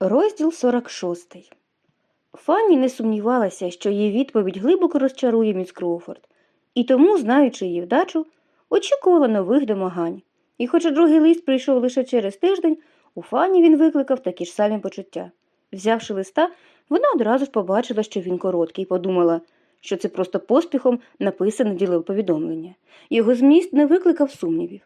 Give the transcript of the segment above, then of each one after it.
Розділ 46. Фанні не сумнівалася, що її відповідь глибоко розчарує міс Кроуфорд, і тому, знаючи її вдачу, очікувала нових домагань. І хоча другий лист прийшов лише через тиждень, у Фанні він викликав такі ж самі почуття. Взявши листа, вона одразу ж побачила, що він короткий, і подумала, що це просто поспіхом написане ділове повідомлення. Його зміст не викликав сумнівів.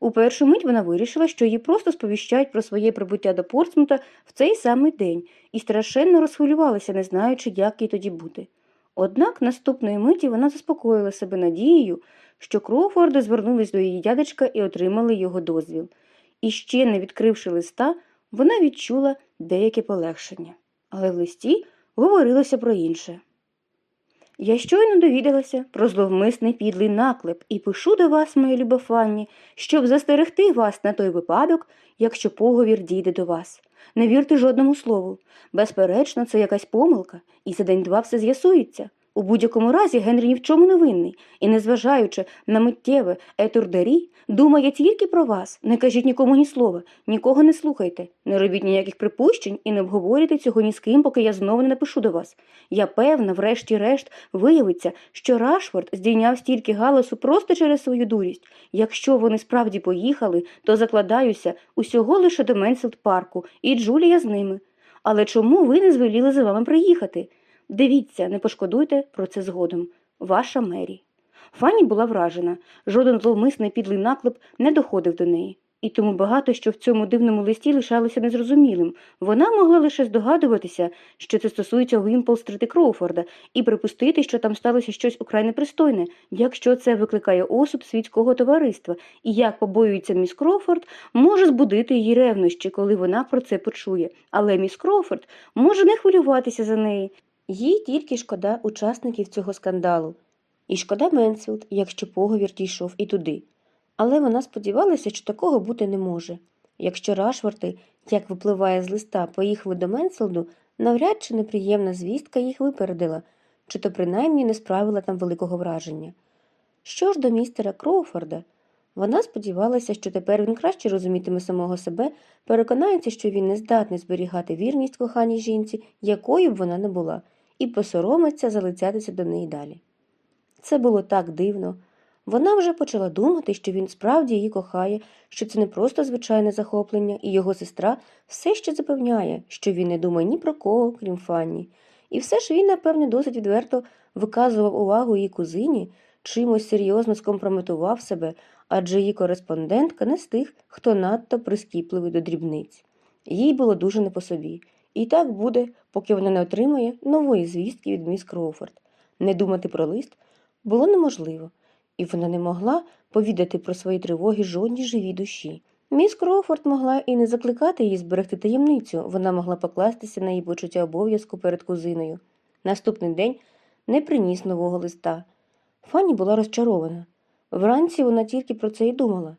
У першу мить вона вирішила, що її просто сповіщають про своє прибуття до Портсмута в цей самий день і страшенно розхвилювалася, не знаючи, як їй тоді бути. Однак наступної миті вона заспокоїла себе надією, що Кроуфорди звернулись до її дядечка і отримали його дозвіл. І ще не відкривши листа, вона відчула деяке полегшення. Але в листі говорилося про інше. Я щойно довідалася про зловмисний підлий наклеп і пишу до вас, моя люба Фанні, щоб застерегти вас на той випадок, якщо поговір дійде до вас. Не вірте жодному слову. Безперечно, це якась помилка, і за день-два все з'ясується. У будь-якому разі Генрі ні в чому не винний, і, незважаючи на миттєве етурдері, думає тільки про вас. Не кажіть нікому ні слова, нікого не слухайте, не робіть ніяких припущень і не обговорюйте цього ні з ким, поки я знову не напишу до вас. Я певна, врешті-решт, виявиться, що Рашфорд здійняв стільки галасу просто через свою дурість. Якщо вони справді поїхали, то закладаюся усього лише до Менсфілд парку, і Джулія з ними. Але чому ви не звеліли за вами приїхати? Дивіться, не пошкодуйте про це згодом. Ваша Мері. Фанні була вражена. Жоден зловмисний підлий наклеп не доходив до неї. І тому багато що в цьому дивному листі лишалося незрозумілим. Вона могла лише здогадуватися, що це стосується Вімпол-стріт і Кроуфорда, і припустити, що там сталося щось украй непристойне, якщо це викликає осуд світського товариства, і як побоюється міс Кроуфорд, може збудити її ревнощі, коли вона про це почує. Але міс Кроуфорд може не хвилюватися за неї. Їй тільки шкода учасників цього скандалу. І шкода Менсфілд, якщо поговір дійшов і туди. Але вона сподівалася, що такого бути не може. Якщо Рашфорти, як випливає з листа, поїхали до Менсфілду, навряд чи неприємна звістка їх випередила, чи то принаймні не справила там великого враження. Що ж до містера Кроуфорда, вона сподівалася, що тепер він краще розумітиме самого себе, переконається, що він не здатний зберігати вірність коханій жінці, якою б вона не була, і посоромиться залицятися до неї далі. Це було так дивно. Вона вже почала думати, що він справді її кохає, що це не просто звичайне захоплення, і його сестра все ще запевняє, що він не думає ні про кого, крім Фанні. І все ж він, напевне, досить відверто виказував увагу її кузині, чимось серйозно скомпрометував себе, адже її кореспондентка не з тих, хто надто прискіпливий до дрібниць. Їй було дуже не по собі. І так буде, поки вона не отримає нової звістки від міс Кроуфорд. Не думати про лист було неможливо і вона не могла повідати про свої тривоги жодній живій душі. Міс Кроуфорд могла і не закликати її зберегти таємницю, вона могла покластися на її почуття обов'язку перед кузиною. Наступний день не приніс нового листа. Фанні була розчарована. Вранці вона тільки про це й думала.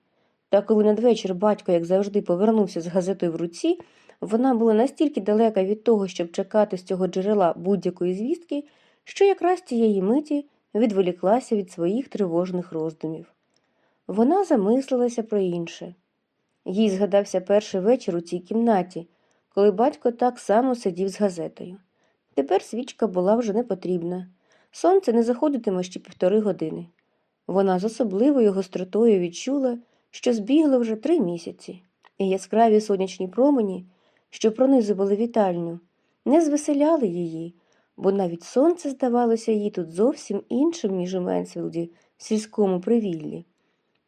Та коли надвечір батько, як завжди, повернувся з газетою в руці, вона була настільки далека від того, щоб чекати з цього джерела будь-якої звістки, що якраз цієї миті відволіклася від своїх тривожних роздумів. Вона замислилася про інше. Їй згадався перший вечір у цій кімнаті, коли батько так само сидів з газетою. Тепер свічка була вже не потрібна. Сонце не заходитиме ще півтори години. Вона з особливою гостротою відчула, що збігли вже три місяці, і яскраві сонячні промені, що пронизували вітальню, не звеселяли її, бо навіть сонце здавалося їй тут зовсім іншим, ніж у Менсфілді, в сільському привіллі.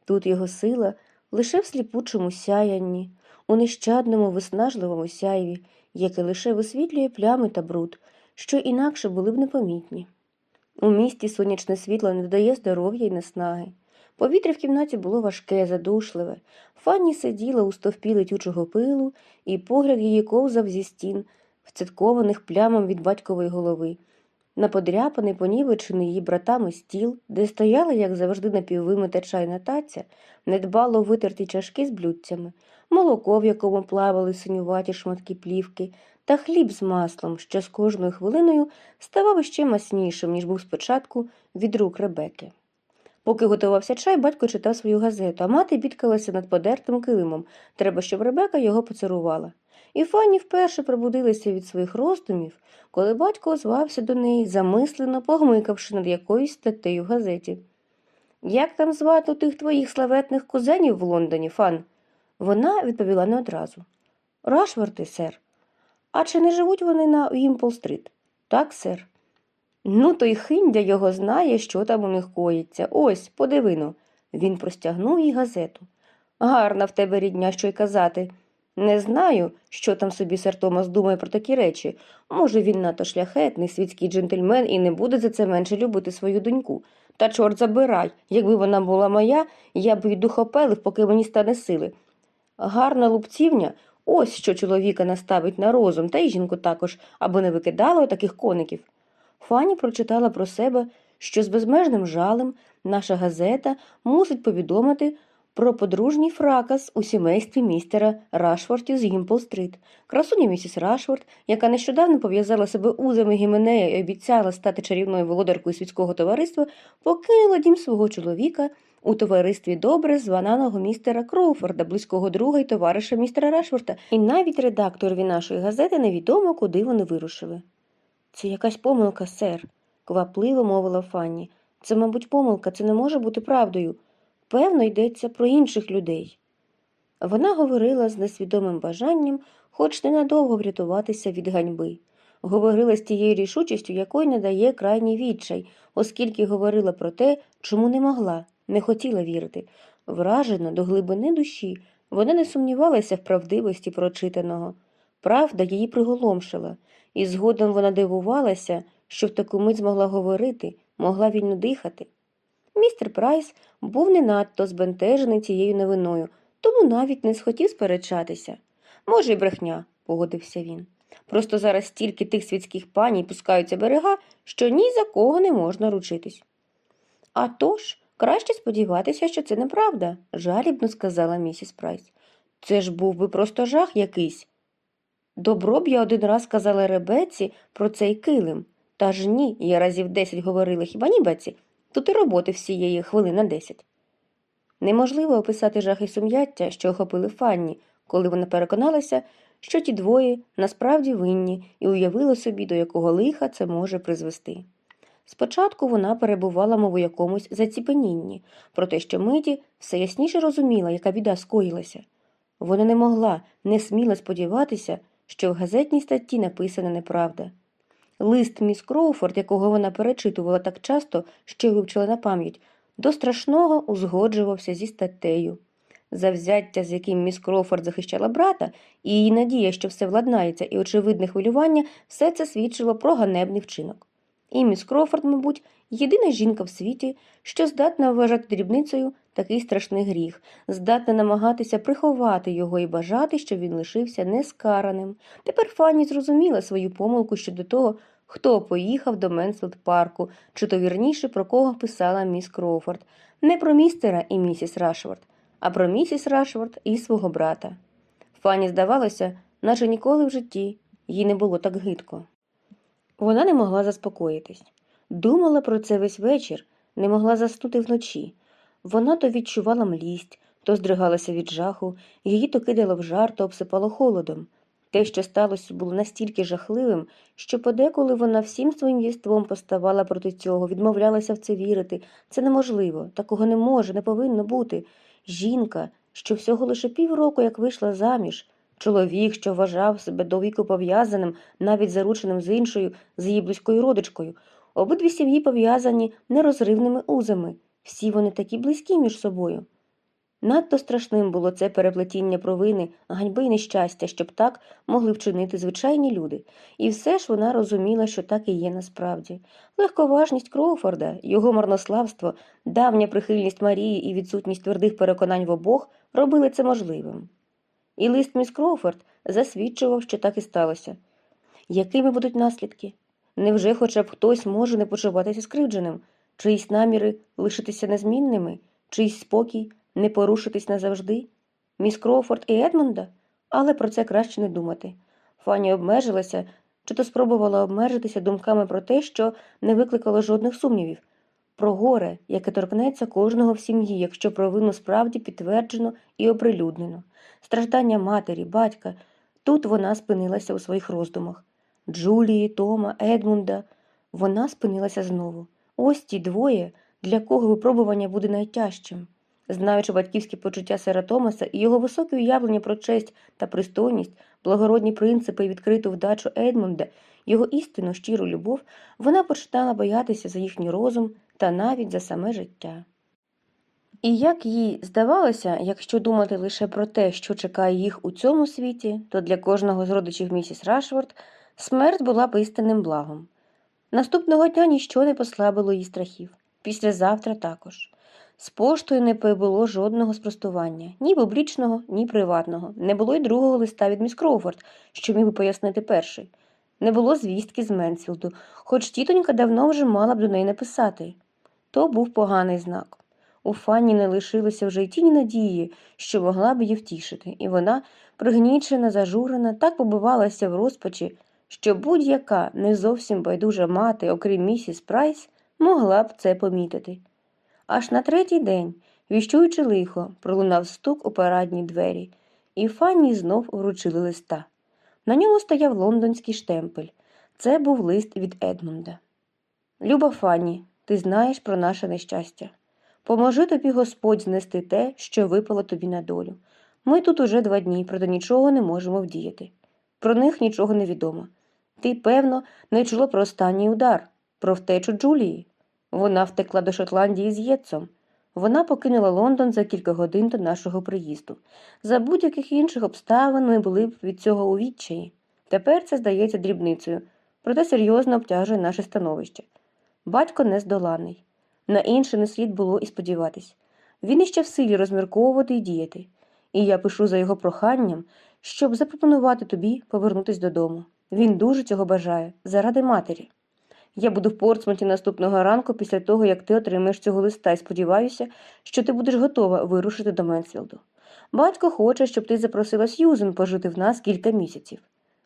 Тут його сила лише в сліпучому сяянні, у нещадному виснажливому сяйві, яке лише висвітлює плями та бруд, що інакше були б непомітні. У місті сонячне світло не додає здоров'я й наснаги. Повітря в кімнаті було важке, задушливе. Фанні сиділа у стовпі летючого пилу, і погляд її ковзав зі стін, вцяткованих плямом від батькової голови, на подряпаний, понівечений її братами стіл, де стояла, як завжди, напіввимита чайна таця, недбало витерті чашки з блюдцями, молоко, в якому плавали синюваті шматки плівки, та хліб з маслом, що з кожною хвилиною ставав іще маснішим, ніж був спочатку від рук Ребеки. Поки готувався чай, батько читав свою газету, а мати бідкалася над подертим килимом. Треба, щоб Ребека його поцарувала. і Фанні вперше пробудилася від своїх роздумів, коли батько озвався до неї, замислено погмикавши над якоюсь статтею в газеті. Як там звати тих твоїх славетних кузенів в Лондоні, Фан? Вона відповіла не одразу. Рашворти, сер. А чи не живуть вони на Гімпл-стрит? Так, сер. Ну, то й хиндя його знає, що там у них коїться. Ось, подивино. Він простягнув їй газету. Гарна в тебе рідня, що й казати. Не знаю, що там собі сер Томас думає про такі речі. Може, він надто шляхетний, світський джентльмен і не буде за це менше любити свою доньку. Та чорт забирай, якби вона була моя, я б її духопелив, поки мені стане сили. Гарна лупцівня ось що чоловіка наставить на розум, та й жінку також, аби не викидала таких коників. Фані прочитала про себе, що з безмежним жалем наша газета мусить повідомити про подружній фракас у сімействі містера Рашфортів з Гімпл-стрит. Красуня місіс Рашфорд, яка нещодавно пов'язала себе узами гіменея і обіцяла стати чарівною володаркою світського товариства, покинула дім свого чоловіка у товаристві добре звананого містера Кроуфорда, близького друга й товариша містера Рашфорта, і навіть редакторові нашої газети невідомо, куди вони вирушили. Це якась помилка, сер, квапливо мовила Фанні. Це, мабуть, помилка, це не може бути правдою. Певно, йдеться про інших людей. Вона говорила з несвідомим бажанням, хоч ненадовго врятуватися від ганьби. Говорила з тією рішучістю, якої не дає крайній відчай, оскільки говорила про те, чому не могла, не хотіла вірити. Вражена до глибини душі, вона не сумнівалася в правдивості прочитаного. Правда її приголомшила, і згодом вона дивувалася, що в таку мить змогла говорити, могла вільно дихати. Містер Прайс був не надто збентежений цією новиною, тому навіть не схотів сперечатися. Може, й брехня, погодився він. Просто зараз стільки тих світських паній пускаються берега, що ні за кого не можна ручитись. А тож, краще сподіватися, що це неправда, жалібно сказала місіс Прайс. Це ж був би просто жах якийсь. Добро б я один раз казала Ребеці про цей килим. Та ж ні, я разів десять говорила, хіба ні, Беці? Тут і роботи всієї хвилин на десять. Неможливо описати жах і сум'яття, що охопили Фанні, коли вона переконалася, що ті двоє насправді винні і уявила собі, до якого лиха це може призвести. Спочатку вона перебувала, мов у якомусь заціпенінні, проте що миті все ясніше розуміла, яка біда скоїлася. Вона не могла, не сміла сподіватися, що в газетній статті написана неправда. Лист міс Кроуфорд, якого вона перечитувала так часто, що вивчила на пам'ять, до страшного узгоджувався зі статтею. Завзяття, з яким міс Кроуфорд захищала брата, і її надія, що все владнається, і очевидне хвилювання, все це свідчило про ганебний вчинок. І міс Кроуфорд, мабуть, єдина жінка в світі, що здатна вважати дрібницею такий страшний гріх, здатна намагатися приховати його і бажати, щоб він лишився нескараним. Тепер Фанні зрозуміла свою помилку щодо того, хто поїхав до Менсфілд парку, чи то вірніше про кого писала міс Кроуфорд. Не про містера і місіс Рашфорд, а про місіс Рашфорд і свого брата. Фанні здавалося, наче ніколи в житті їй не було так гидко. Вона не могла заспокоїтись. Думала про це весь вечір, не могла заснути вночі. Вона то відчувала млість, то здригалася від жаху, її то кидало в жар, то обсипало холодом. Те, що сталося, було настільки жахливим, що подеколи вона всім своїм єством поставала проти цього, відмовлялася в це вірити. Це неможливо, такого не може, не повинно бути. Жінка, що всього лише півроку, як вийшла заміж, чоловік, що вважав себе до віку пов'язаним, навіть зарученим з іншою, з її близькою родичкою. Обидві сім'ї пов'язані нерозривними узами. Всі вони такі близькі між собою. Надто страшним було це переплетіння провини, ганьби й нещастя, щоб так могли вчинити звичайні люди, і все ж вона розуміла, що так і є насправді. Легковажність Кроуфорда, його марнославство, давня прихильність Марії і відсутність твердих переконань в обох робили це можливим. І лист міс Кроуфорд засвідчував, що так і сталося. Якими будуть наслідки? Невже хоча б хтось може не почуватися скривдженим, чиїсь наміри лишитися незмінними, чийсь спокій не порушитись назавжди? Міс Кроуфорд і Едмонда? Але про це краще не думати. Фанні обмежилася, чи то спробувала обмежитися думками про те, що не викликало жодних сумнівів, про горе, яке торкнеться кожного в сім'ї, якщо провину справді підтверджено і оприлюднено, страждання матері, батька, Тут вона спинилася у своїх роздумах. Джулії, Тома, Едмунда. Вона спинилася знову. Ось ті двоє, для кого випробування буде найтяжчим. Знаючи батьківські почуття Сера Томаса і його високе уявлення про честь та пристойність, благородні принципи і відкриту вдачу Едмунда, його істинну щиру любов, вона починала боятися за їхній розум та навіть за саме життя. І як їй здавалося, якщо думати лише про те, що чекає їх у цьому світі, то для кожного з родичів місіс Рашфорд смерть була б істинним благом. Наступного дня ніщо не послабило її страхів. Післязавтра також. З поштою не було жодного спростування, ні публічного, ні приватного. Не було й другого листа від міс Кроуфорд, що міг би пояснити перший. Не було звістки з Менсфілду, хоч тітонька давно вже мала б до неї написати. То був поганий знак. У Фанні не лишилося вже й тіні надії, що могла б її втішити, і вона, пригнічена, зажурена, так побивалася в розпачі, що будь-яка не зовсім байдужа мати, окрім місіс Прайс, могла б це помітити. Аж на третій день, віщуючи лихо, пролунав стук у парадні двері, і Фанні знов вручили листа. На ньому стояв лондонський штемпель. Це був лист від Едмунда. Люба Фанні, ти знаєш про наше нещастя. Поможи тобі Господь знести те, що випало тобі на долю. Ми тут уже два дні, проте нічого не можемо вдіяти. Про них нічого не відомо. Ти, певно, не чула про останній удар, про втечу Джулії. Вона втекла до Шотландії з Єтцом. Вона покинула Лондон за кілька годин до нашого приїзду. За будь-яких інших обставин ми були б від цього у відчаї. Тепер це здається дрібницею, проте серйозно обтяжує наше становище. Батько нездоланий. На інше не слід було і сподіватись. Він іще в силі розмірковувати і діяти, і я пишу за його проханням, щоб запропонувати тобі повернутись додому. Він дуже цього бажає, заради матері. Я буду в Портсмуті наступного ранку після того, як ти отримаєш цього листа, і сподіваюся, що ти будеш готова вирушити до Менсфілду. Батько хоче, щоб ти запросила Сьюзен пожити в нас кілька місяців.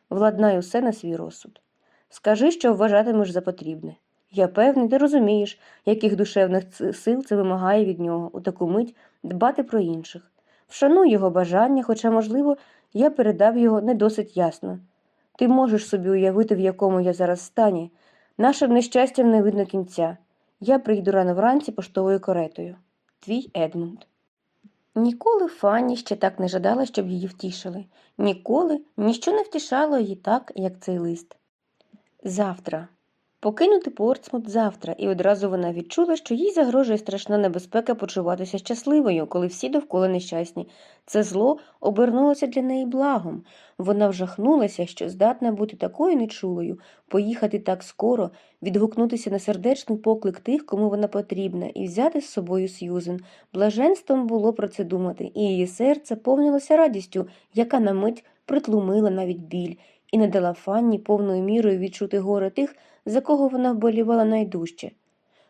Владнай усе на свій розсуд. Скажи, що вважатимеш за потрібне. Я певний, ти розумієш, яких душевних сил це вимагає від нього у таку мить дбати про інших. Вшануй його бажання, хоча, можливо, я передав його не досить ясно. Ти можеш собі уявити, в якому я зараз стані. Нашим нещастям не видно кінця. Я прийду рано вранці поштовою каретою. Твій Едмунд. Ніколи Фанні ще так не жадала, щоб її втішили. Ніколи ніщо не втішало її так, як цей лист. Завтра. Покинути Портсмут завтра, і одразу вона відчула, що їй загрожує страшна небезпека почуватися щасливою, коли всі довкола нещасні. Це зло обернулося для неї благом. Вона вжахнулася, що здатна бути такою нечулою, поїхати так скоро, відгукнутися на сердечний поклик тих, кому вона потрібна, і взяти з собою Сьюзен. Блаженством було про це думати, і її серце повнилося радістю, яка на мить притлумила навіть біль, і не дала Фанні повною мірою відчути горе тих, за кого вона вболівала найдужче.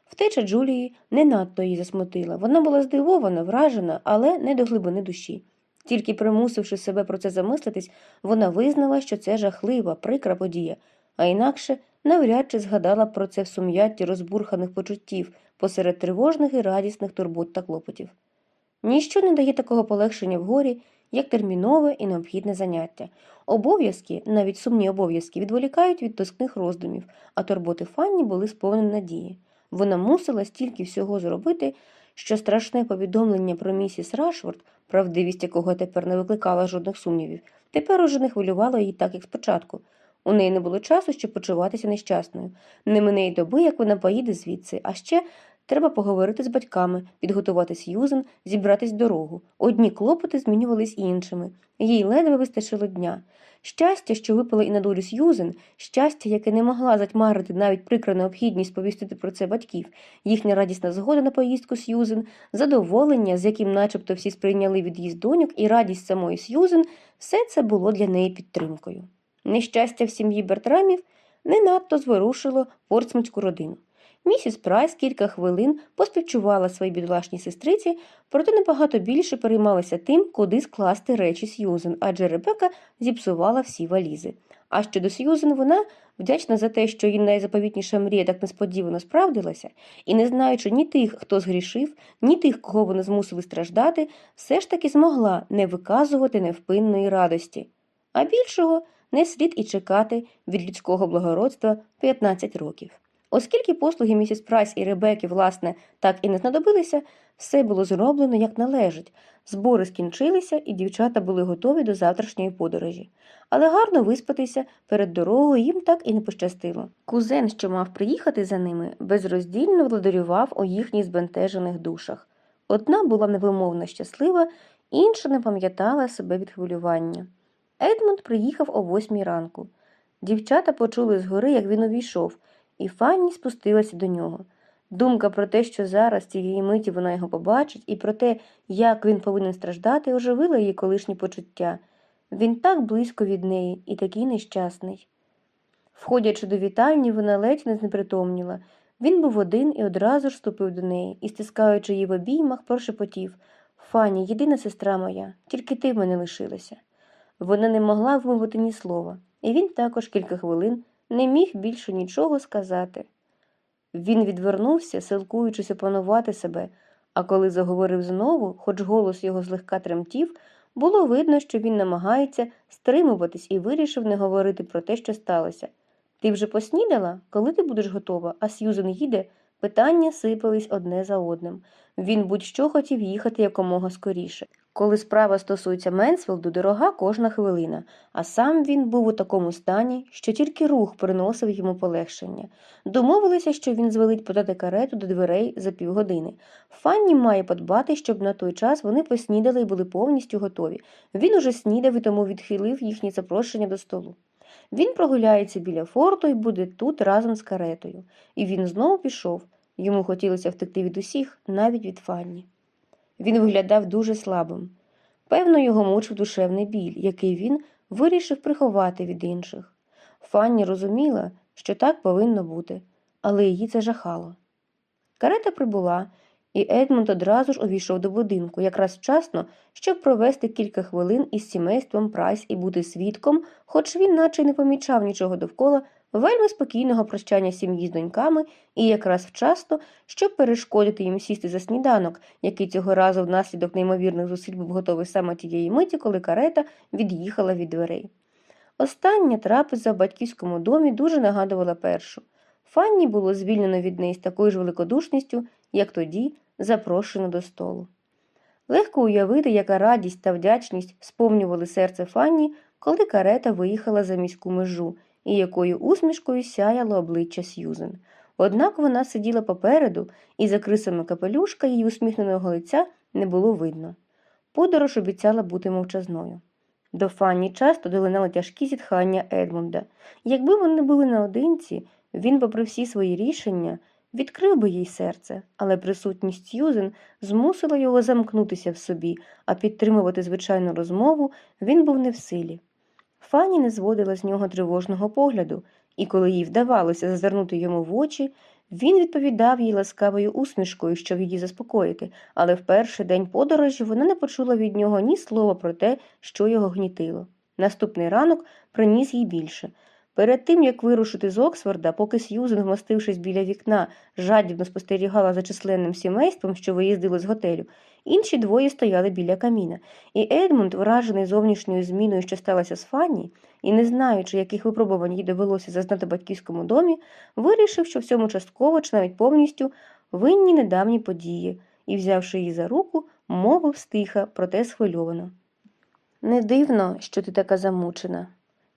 Втеча Джулії не надто її засмутила. Вона була здивована, вражена, але не до глибини душі. Тільки примусивши себе про це замислитись, вона визнала, що це жахлива, прикра подія, а інакше навряд чи згадала про це в сум'ятті розбурханих почуттів посеред тривожних і радісних турбот та клопотів. Ніщо не дає такого полегшення в горі, як термінове і необхідне заняття. Обов'язки, навіть сумні обов'язки, відволікають від тоскних роздумів, а турботи Фанні були сповнені надії. Вона мусила стільки всього зробити, що страшне повідомлення про місіс Рашфорд, правдивість якого тепер не викликала жодних сумнівів, тепер уже не хвилювало її так, як спочатку. У неї не було часу, щоб почуватися нещасною. Не мине й доби, як вона поїде звідси, а ще Треба поговорити з батьками, підготувати Сьюзен, зібратись в дорогу. Одні клопоти змінювались іншими. Їй ледве вистачило дня. Щастя, що випало і на долю Сьюзен, щастя, яке не могла затьмарити навіть прикра необхідність повістити про це батьків, їхня радісна згода на поїздку Сьюзен, задоволення, з яким начебто всі сприйняли від'їзд доньок, і радість самої Сьюзен, все це було для неї підтримкою. Нещастя в сім'ї Бертрамів не надто зворушило портсмутську родину. Місіс Прайс кілька хвилин поспівчувала своїй бідолашній сестриці, проте набагато більше переймалася тим, куди скласти речі Сьюзен, адже Ребека зіпсувала всі валізи. А щодо Сьюзен, вона, вдячна за те, що її найзаповітніша мрія так несподівано справдилася, і не знаючи ні тих, хто згрішив, ні тих, кого вони змусили страждати, все ж таки змогла не виказувати невпинної радості. а більшого не слід і чекати від людського благородства 15 років. Оскільки послуги місіс Прайс і Ребеки, власне, так і не знадобилися, все було зроблено як належить. Збори скінчилися, і дівчата були готові до завтрашньої подорожі. Але гарно виспатися перед дорогою їм так і не пощастило. Кузен, що мав приїхати за ними, безроздільно владарював у їхніх збентежених душах. Одна була невимовно щаслива, інша не пам'ятала себе від хвилювання. Едмунд приїхав о восьмій ранку. Дівчата почули згори, як він увійшов, і Фанні спустилася до нього. Думка про те, що зараз цієї миті вона його побачить, і про те, як він повинен страждати, оживила її колишні почуття. Він так близько від неї і такий нещасний. Входячи до вітальні, вона ледь не знепритомніла. Він був один і одразу ж ступив до неї і, стискаючи її в обіймах, прошепотів Фані, єдина сестра моя, тільки ти в мене лишилася. Вона не могла вмовити ні слова, і він також кілька хвилин не міг більше нічого сказати. Він відвернувся, силкуючись опанувати себе, а коли заговорив знову, хоч голос його злегка тремтів, було видно, що він намагається стримуватись і вирішив не говорити про те, що сталося. Ти вже поснідала? Коли ти будеш готова, а Сьюзен їде? Питання сипались одне за одним. Він будь-що хотів їхати якомога скоріше. Коли справа стосується Менсфілду, дорога кожна хвилина, а сам він був у такому стані, що тільки рух приносив йому полегшення. Домовилися, що він звелить подати карету до дверей за півгодини. Фанні має подбати, щоб на той час вони поснідали і були повністю готові. Він уже снідав і тому відхилив їхнє запрошення до столу. Він прогуляється біля форту і буде тут разом з каретою. І він знову пішов. Йому хотілося втекти від усіх, навіть від Фанні. Він виглядав дуже слабим. Певно, його мучив душевний біль, який він вирішив приховати від інших. Фанні розуміла, що так повинно бути, але її це жахало. Карета прибула, і Едмунд одразу ж увійшов до будинку, якраз вчасно, щоб провести кілька хвилин із сімейством Прайс і бути свідком, хоч він наче не помічав нічого довкола, вельми спокійного прощання сім'ї з доньками і якраз вчасно, щоб перешкодити їм сісти за сніданок, який цього разу внаслідок неймовірних зусиль був готовий саме тієї миті, коли карета від'їхала від дверей. Остання трапеза в батьківському домі дуже нагадувала першу. Фанні було звільнено від неї з такою ж великодушністю, як тоді запрошено до столу. Легко уявити, яка радість та вдячність сповнювали серце Фанні, коли карета виїхала за міську межу, і якою усмішкою сяяло обличчя Сьюзен. Однак вона сиділа попереду, і за крисами капелюшка її усміхненого лиця не було видно. Подорож обіцяла бути мовчазною. До Фанні часто долинали тяжкі зітхання Едмунда. Якби вони були наодинці, він, попри всі свої рішення, відкрив би їй серце, але присутність Сьюзен змусила його замкнутися в собі, а підтримувати звичайну розмову він був не в силі. Фанні не зводила з нього тривожного погляду, і коли їй вдавалося зазирнути йому в очі, він відповідав їй ласкавою усмішкою, щоб її заспокоїти, але в перший день подорожі вона не почула від нього ні слова про те, що його гнітило. Наступний ранок приніс їй більше. Перед тим, як вирушити з Оксфорда, поки Сьюзен, вмостившись біля вікна, жадібно спостерігала за численним сімейством, що виїздило з готелю, інші двоє стояли біля каміна, і Едмунд, вражений зовнішньою зміною, що сталося з Фанні, і не знаючи, яких випробувань їй довелося зазнати батьківському домі, вирішив, що в цьому частково чи навіть повністю винні недавні події, і, взявши її за руку, мовив стиха, проте схвильовано. Не дивно, що ти така замучена.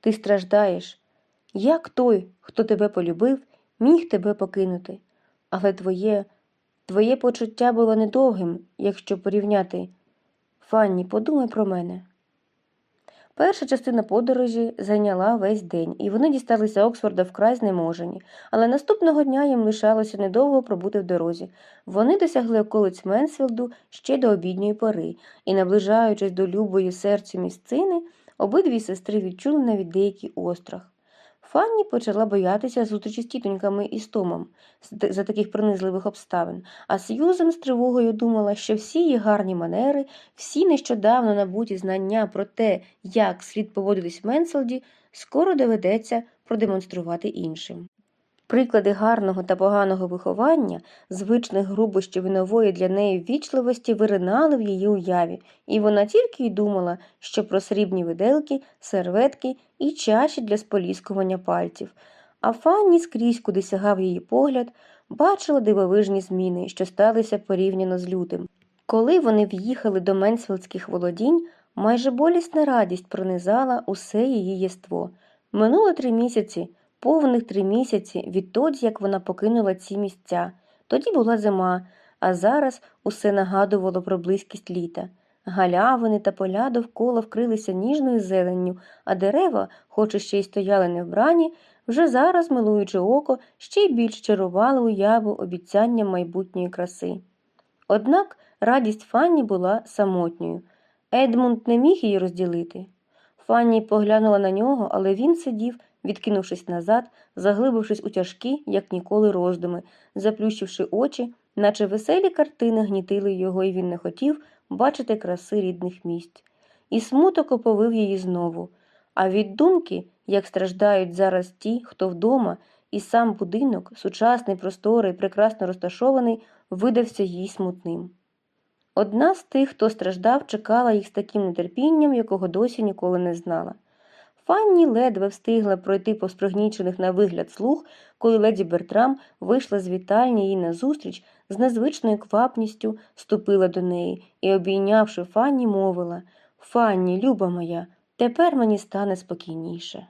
Ти страждаєш. Як той, хто тебе полюбив, міг тебе покинути? Але твоє, твоє почуття було недовгим, якщо порівняти. Фанні, подумай про мене. Перша частина подорожі зайняла весь день, і вони дісталися Оксфорда вкрай знеможені, але наступного дня їм лишалося недовго пробути в дорозі. Вони досягли околиць Менсфілду ще до обідньої пори, і, наближаючись до любої серцю місцини, обидві сестри відчули навіть деякий острах. Фанні почала боятися зустрічі з тітоньками і з Томом за таких принизливих обставин, а Сьюзен з тривогою думала, що всі її гарні манери, всі нещодавно набуті знання про те, як слід поводитись в Менселді, скоро доведеться продемонструвати іншим. Приклади гарного та поганого виховання, звичних грубощів і нової для неї ввічливості виринали в її уяві, і вона тільки й думала, що про срібні виделки, серветки і чаші для споліскування пальців. А Фанні скрізь, куди сягав її погляд, бачила дивовижні зміни, що сталися порівняно з лютим. Коли вони в'їхали до Менсфілдських володінь, майже болісна радість пронизала усе її єство. Минуло три місяці, повних три місяці відтоді, як вона покинула ці місця. Тоді була зима, а зараз усе нагадувало про близькість літа. Галявини та поля довкола вкрилися ніжною зеленню, а дерева, хоч і ще й стояли не вбрані, вже зараз, милуючи око, ще й більш чарували уяву обіцянням майбутньої краси. Однак радість Фанні була самотньою. Едмунд не міг її розділити. Фанні поглянула на нього, але він сидів, відкинувшись назад, заглибившись у тяжкі, як ніколи, роздуми, заплющивши очі, наче веселі картини гнітили його, і він не хотів бачити краси рідних місць. І смуток оповив її знову. А від думки, як страждають зараз ті, хто вдома, і сам будинок, сучасний, просторий, прекрасно розташований, видався їй смутним. Одна з тих, хто страждав, чекала їх з таким нетерпінням, якого досі ніколи не знала. Фанні ледве встигла пройти по спригнічених на вигляд слух, коли леді Бертрам вийшла з вітальні їй назустріч, з незвичною квапністю ступила до неї і, обійнявши Фанні, мовила Фанні, люба моя, тепер мені стане спокійніше.